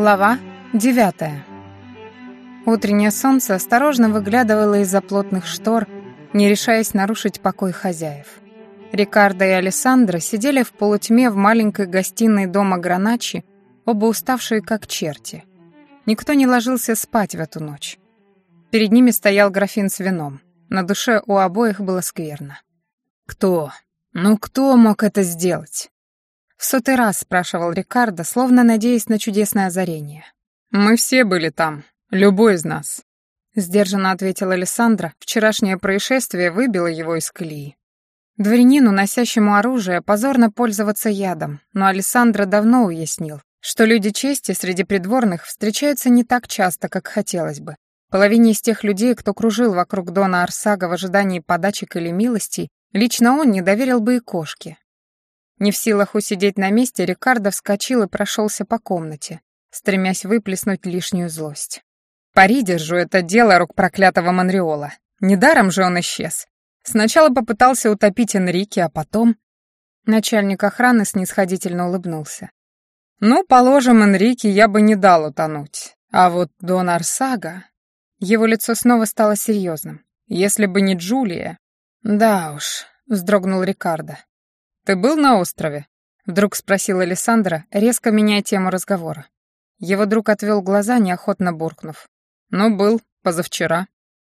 Глава девятая. Утреннее солнце осторожно выглядывало из-за плотных штор, не решаясь нарушить покой хозяев. Рикардо и Алессандро сидели в полутьме в маленькой гостиной дома Граначи, оба уставшие как черти. Никто не ложился спать в эту ночь. Перед ними стоял графин с вином. На душе у обоих было скверно. «Кто? Ну кто мог это сделать?» В сотый раз спрашивал Рикардо, словно надеясь на чудесное озарение. «Мы все были там, любой из нас», — сдержанно ответила Александра. Вчерашнее происшествие выбило его из колеи. Дворянину, носящему оружие, позорно пользоваться ядом, но Александра давно уяснил, что люди чести среди придворных встречаются не так часто, как хотелось бы. Половине из тех людей, кто кружил вокруг Дона Арсага в ожидании подачек или милостей, лично он не доверил бы и кошке, не в силах усидеть на месте, Рикардо вскочил и прошелся по комнате, стремясь выплеснуть лишнюю злость. «Пари держу, это дело рук проклятого Монреола. Недаром же он исчез. Сначала попытался утопить Энрике, а потом...» Начальник охраны снисходительно улыбнулся. «Ну, положим, Энрике я бы не дал утонуть. А вот Дон Арсага...» Его лицо снова стало серьезным. «Если бы не Джулия...» «Да уж», — вздрогнул Рикардо. «Ты был на острове?» — вдруг спросил Александра, резко меняя тему разговора. Его друг отвел глаза, неохотно буркнув. «Ну, был, позавчера.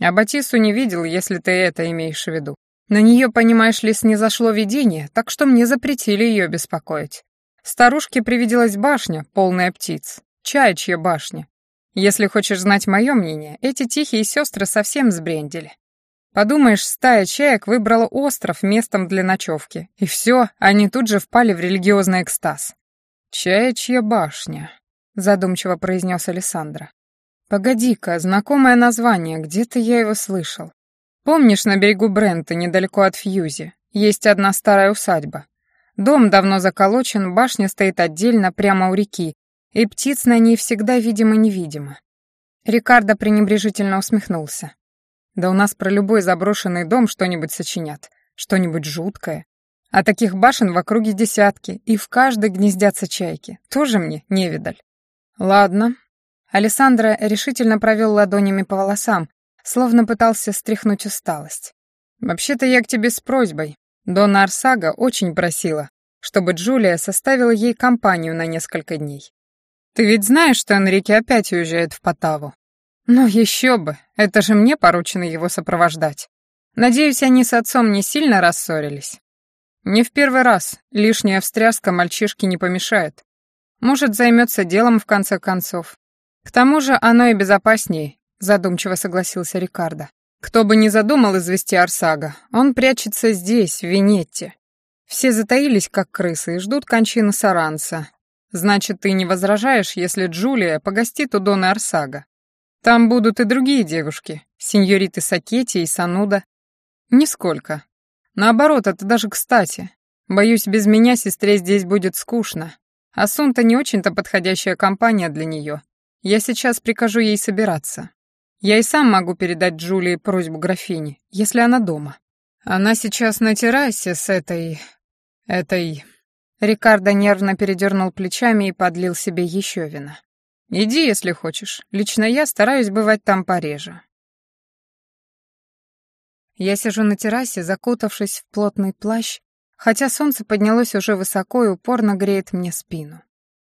А Батису не видел, если ты это имеешь в виду. На нее, понимаешь ли, снизошло видение, так что мне запретили ее беспокоить. Старушке привиделась башня, полная птиц. Чаячья башня. Если хочешь знать мое мнение, эти тихие сестры совсем сбрендили. Подумаешь, стая чаек выбрала остров местом для ночевки, и все, они тут же впали в религиозный экстаз. «Чаячья башня», — задумчиво произнес Александра. «Погоди-ка, знакомое название, где-то я его слышал. Помнишь, на берегу Брента, недалеко от Фьюзи, есть одна старая усадьба? Дом давно заколочен, башня стоит отдельно, прямо у реки, и птиц на ней всегда видимо-невидимо». Рикардо пренебрежительно усмехнулся. Да у нас про любой заброшенный дом что-нибудь сочинят, что-нибудь жуткое. А таких башен в округе десятки, и в каждой гнездятся чайки. Тоже мне невидаль. Ладно. Александра решительно провел ладонями по волосам, словно пытался стряхнуть усталость. Вообще-то я к тебе с просьбой. Дона Арсага очень просила, чтобы Джулия составила ей компанию на несколько дней. Ты ведь знаешь, что Энрике опять уезжает в Потаву? Ну еще бы, это же мне поручено его сопровождать. Надеюсь, они с отцом не сильно рассорились. Не в первый раз, лишняя встряска мальчишке не помешает. Может, займется делом в конце концов. К тому же оно и безопаснее, задумчиво согласился Рикардо. Кто бы ни задумал извести Арсага, он прячется здесь, в Венетте. Все затаились, как крысы, и ждут кончины Саранца. Значит, ты не возражаешь, если Джулия погостит у Дона Арсага? Там будут и другие девушки, сеньориты Сакетти и Сануда. Нисколько. Наоборот, это даже кстати. Боюсь, без меня сестре здесь будет скучно. А Сунта не очень-то подходящая компания для нее. Я сейчас прикажу ей собираться. Я и сам могу передать Джулии просьбу графини, если она дома. Она сейчас на террасе с этой... этой... Рикардо нервно передернул плечами и подлил себе еще вина. Иди, если хочешь. Лично я стараюсь бывать там пореже. Я сижу на террасе, закутавшись в плотный плащ, хотя солнце поднялось уже высоко и упорно греет мне спину.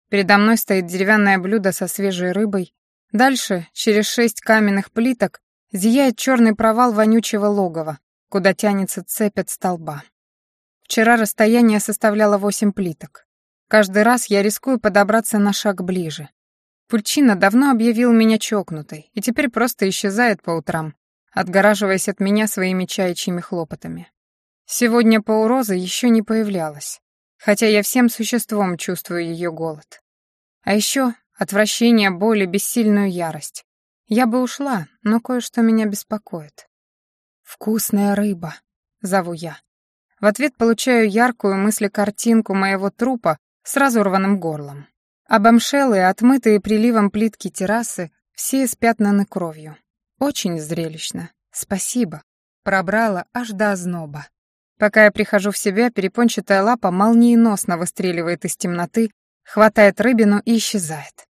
Передо мной стоит деревянное блюдо со свежей рыбой. Дальше, через шесть каменных плиток, зияет черный провал вонючего логова, куда тянется цепь от столба. Вчера расстояние составляло восемь плиток. Каждый раз я рискую подобраться на шаг ближе. Пульчина давно объявил меня чокнутой и теперь просто исчезает по утрам, отгораживаясь от меня своими чаячьими хлопотами. Сегодня Пауроза еще не появлялась, хотя я всем существом чувствую ее голод. А еще отвращение, боль и бессильную ярость. Я бы ушла, но кое-что меня беспокоит. «Вкусная рыба», — зову я. В ответ получаю яркую мыслекартинку моего трупа с разорванным горлом. Обомшелые, отмытые приливом плитки террасы, все испятнаны кровью. Очень зрелищно. Спасибо. Пробрала аж до озноба. Пока я прихожу в себя, перепончатая лапа молниеносно выстреливает из темноты, хватает рыбину и исчезает.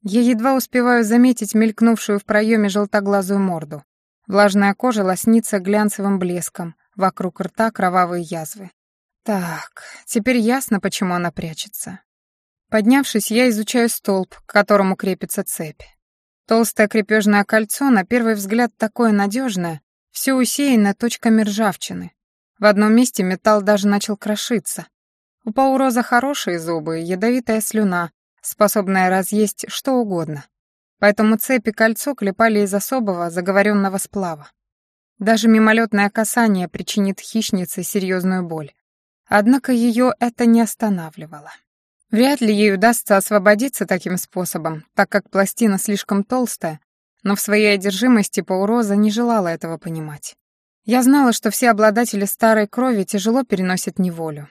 Я едва успеваю заметить мелькнувшую в проеме желтоглазую морду. Влажная кожа лоснится глянцевым блеском, вокруг рта кровавые язвы. Так, теперь ясно, почему она прячется. Поднявшись, я изучаю столб, к которому крепится цепь. Толстое крепежное кольцо, на первый взгляд такое надежное, все усеяно точками ржавчины. В одном месте металл даже начал крошиться. У пауроза хорошие зубы, ядовитая слюна, способная разъесть что угодно. Поэтому цепь и кольцо клепали из особого заговоренного сплава. Даже мимолетное касание причинит хищнице серьезную боль. Однако ее это не останавливало. Вряд ли ей удастся освободиться таким способом, так как пластина слишком толстая, но в своей одержимости Пауроза не желала этого понимать. Я знала, что все обладатели старой крови тяжело переносят неволю.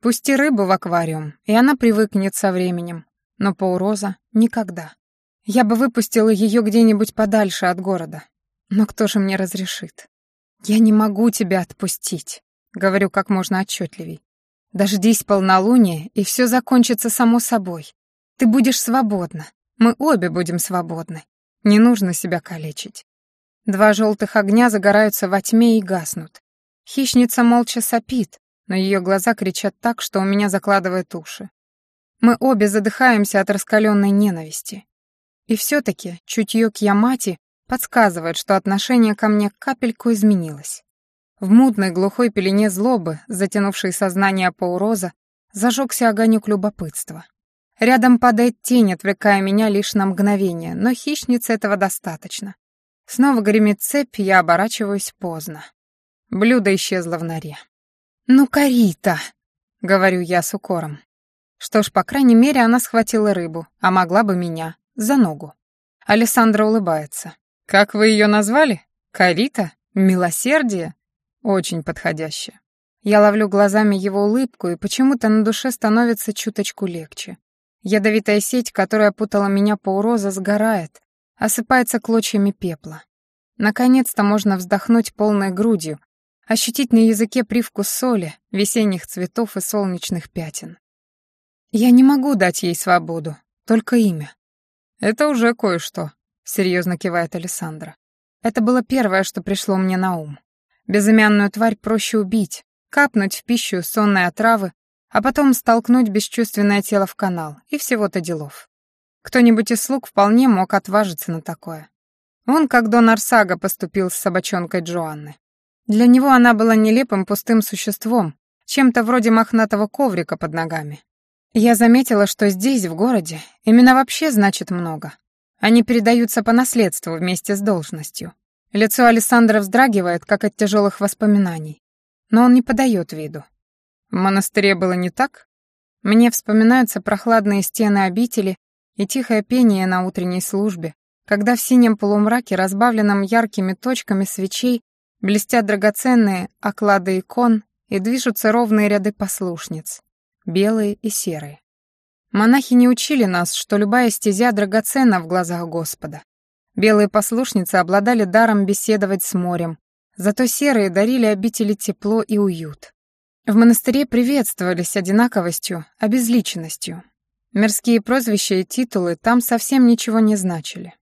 Пусти рыбу в аквариум, и она привыкнет со временем, но Пауроза — никогда. Я бы выпустила ее где-нибудь подальше от города. Но кто же мне разрешит? Я не могу тебя отпустить, говорю как можно отчетливей. Дождись полнолуния, и все закончится само собой. Ты будешь свободна. Мы обе будем свободны. Не нужно себя калечить. Два желтых огня загораются во тьме и гаснут. Хищница молча сопит, но ее глаза кричат так, что у меня закладывает уши. Мы обе задыхаемся от раскаленной ненависти. И все-таки чутье к Ямати подсказывает, что отношение ко мне капельку изменилось. В мутной глухой пелене злобы, затянувшей сознание Пауроза, зажегся огонек любопытства. Рядом падает тень, отвлекая меня лишь на мгновение, но хищнице этого достаточно. Снова гремит цепь, я оборачиваюсь поздно. Блюдо исчезло в норе. «Ну, Карита!» — говорю я с укором. Что ж, по крайней мере, она схватила рыбу, а могла бы меня, за ногу. Александра улыбается. «Как вы ее назвали? Карита? Милосердие?» Очень подходяще. Я ловлю глазами его улыбку, и почему-то на душе становится чуточку легче. Ядовитая сеть, которая путала меня по уроза, сгорает, осыпается клочьями пепла. Наконец-то можно вздохнуть полной грудью, ощутить на языке привкус соли, весенних цветов и солнечных пятен. Я не могу дать ей свободу, только имя. Это уже кое-что, серьезно кивает Александра. Это было первое, что пришло мне на ум. Безымянную тварь проще убить, капнуть в пищу сонной отравы, а потом столкнуть бесчувственное тело в канал, и всего-то делов. Кто-нибудь из слуг вполне мог отважиться на такое. Он, как Дон Арсага, поступил с собачонкой Джоанны. Для него она была нелепым пустым существом, чем-то вроде мохнатого коврика под ногами. Я заметила, что здесь, в городе, имена вообще значит много. Они передаются по наследству вместе с должностью. Лицо Александра вздрагивает, как от тяжелых воспоминаний. Но он не подает виду. В монастыре было не так? Мне вспоминаются прохладные стены обители и тихое пение на утренней службе, когда в синем полумраке, разбавленном яркими точками свечей, блестят драгоценные оклады икон и движутся ровные ряды послушниц белые и серые. Монахи не учили нас, что любая стезя драгоценна в глазах Господа. Белые послушницы обладали даром беседовать с морем, зато серые дарили обители тепло и уют. В монастыре приветствовались одинаковостью, обезличенностью. Мирские прозвища и титулы там совсем ничего не значили.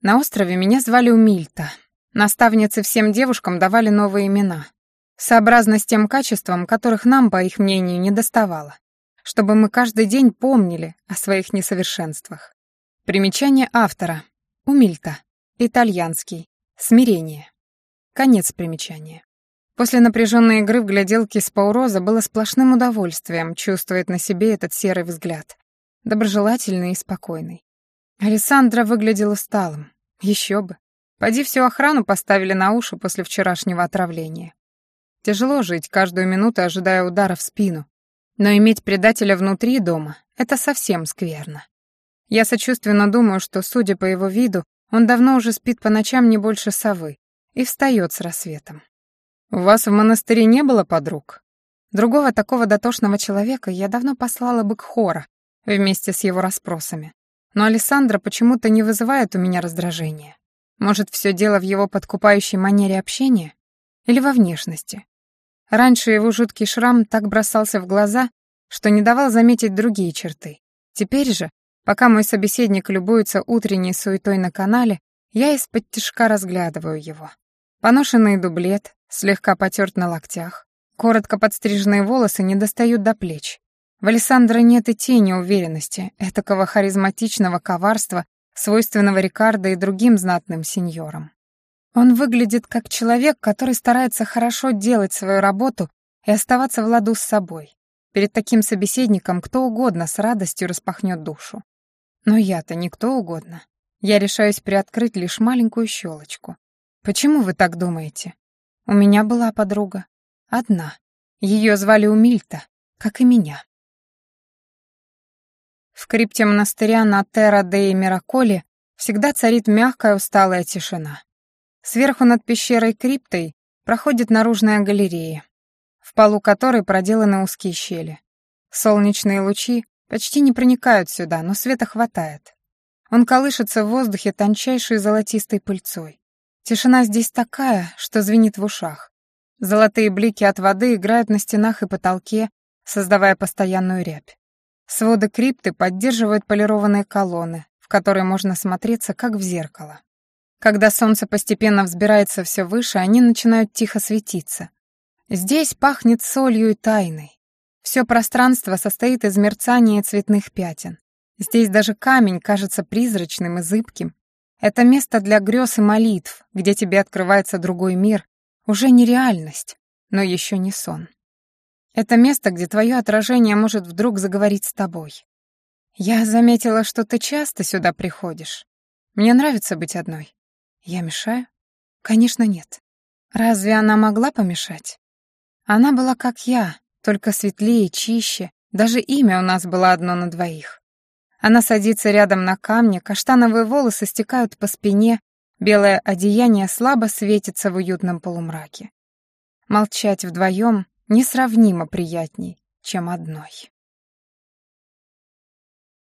На острове меня звали Умильта. Наставницы всем девушкам давали новые имена сообразно с тем качеством, которых нам, по их мнению, не доставало, чтобы мы каждый день помнили о своих несовершенствах. Примечание автора. Умильта. Итальянский. Смирение. Конец примечания. После напряженной игры в гляделки с Пауроза было сплошным удовольствием чувствовать на себе этот серый взгляд, доброжелательный и спокойный. Александра выглядела усталым. Еще бы. Поди всю охрану поставили на уши после вчерашнего отравления. Тяжело жить, каждую минуту ожидая удара в спину. Но иметь предателя внутри дома — это совсем скверно. Я сочувственно думаю, что, судя по его виду, он давно уже спит по ночам не больше совы и встает с рассветом. «У вас в монастыре не было подруг?» Другого такого дотошного человека я давно послала бы к Хора вместе с его расспросами. Но Александра почему-то не вызывает у меня раздражения. Может, все дело в его подкупающей манере общения? Или во внешности? Раньше его жуткий шрам так бросался в глаза, что не давал заметить другие черты. Теперь же, Пока мой собеседник любуется утренней суетой на канале, я из-под тишка разглядываю его. Поношенный дублет, слегка потерт на локтях. Коротко подстриженные волосы не достают до плеч. В Александре нет и тени уверенности, этакого харизматичного коварства, свойственного Рикардо и другим знатным сеньорам. Он выглядит как человек, который старается хорошо делать свою работу и оставаться в ладу с собой. Перед таким собеседником кто угодно с радостью распахнет душу. Но я-то не кто угодно. Я решаюсь приоткрыть лишь маленькую щелочку. Почему вы так думаете? У меня была подруга. Одна. Ее звали Умильта, как и меня. В крипте монастыря на Терра де Мираколе всегда царит мягкая усталая тишина. Сверху над пещерой криптой проходит наружная галерея, в полу которой проделаны узкие щели. Солнечные лучи почти не проникают сюда, но света хватает. Он колышется в воздухе тончайшей золотистой пыльцой. Тишина здесь такая, что звенит в ушах. Золотые блики от воды играют на стенах и потолке, создавая постоянную рябь. Своды крипты поддерживают полированные колонны, в которые можно смотреться, как в зеркало. Когда солнце постепенно взбирается все выше, они начинают тихо светиться. Здесь пахнет солью и тайной. Все пространство состоит из мерцания цветных пятен. Здесь даже камень кажется призрачным и зыбким. Это место для грез и молитв, где тебе открывается другой мир, уже не реальность, но еще не сон. Это место, где твое отражение может вдруг заговорить с тобой. Я заметила, что ты часто сюда приходишь. Мне нравится быть одной. Я мешаю? Конечно, нет. Разве она могла помешать? Она была как я, только светлее, чище. Даже имя у нас было одно на двоих. Она садится рядом на камне, каштановые волосы стекают по спине, белое одеяние слабо светится в уютном полумраке. Молчать вдвоем несравнимо приятней, чем одной.